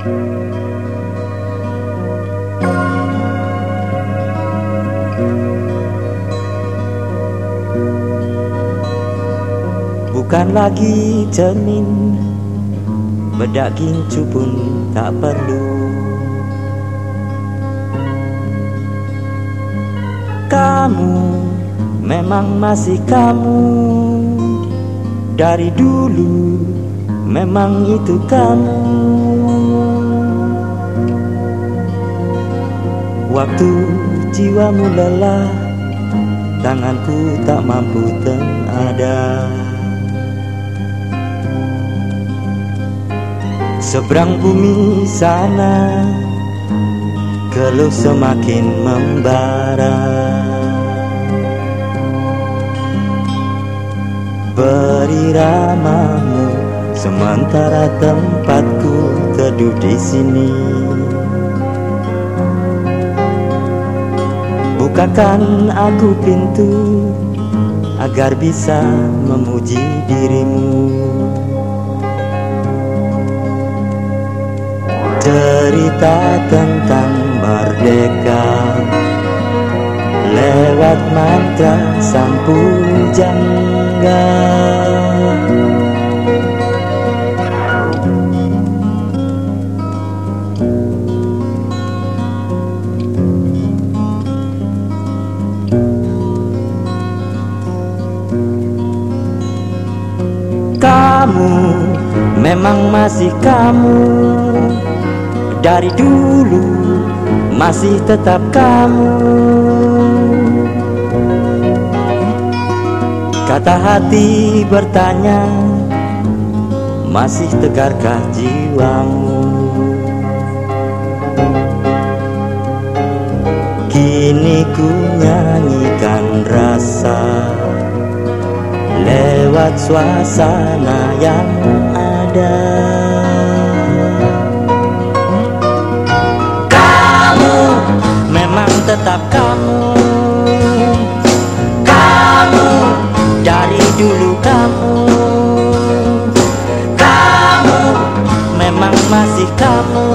Bukan lagi cermin Bedak gincu pun tak perlu. Kamu memang masih kamu. Dari dulu memang itu kamu Waktu jiwamu lelah Tanganku tak mampu tenada. Seberang bumi sana Keluh semakin membara. Beri ramamu Sementara tempatku teduh di sini Bukakan aku pintu Agar bisa memuji dirimu. Cerita tentang merdeka Lewat mantra sang pujangga memang masih kamu. Dari dulu masih tetap kamu. Kata hati bertanya Masih tegarkah jiwamu? Kini ku nyanyikan rasa Lewat suasana yang ada. Tetap kamu. Kamu dari dulu kamu. Kamu memang masih kamu.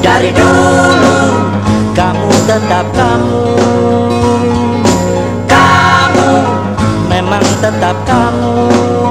Dari dulu kamu tetap kamu. Kamu memang tetap kamu Kamu kamu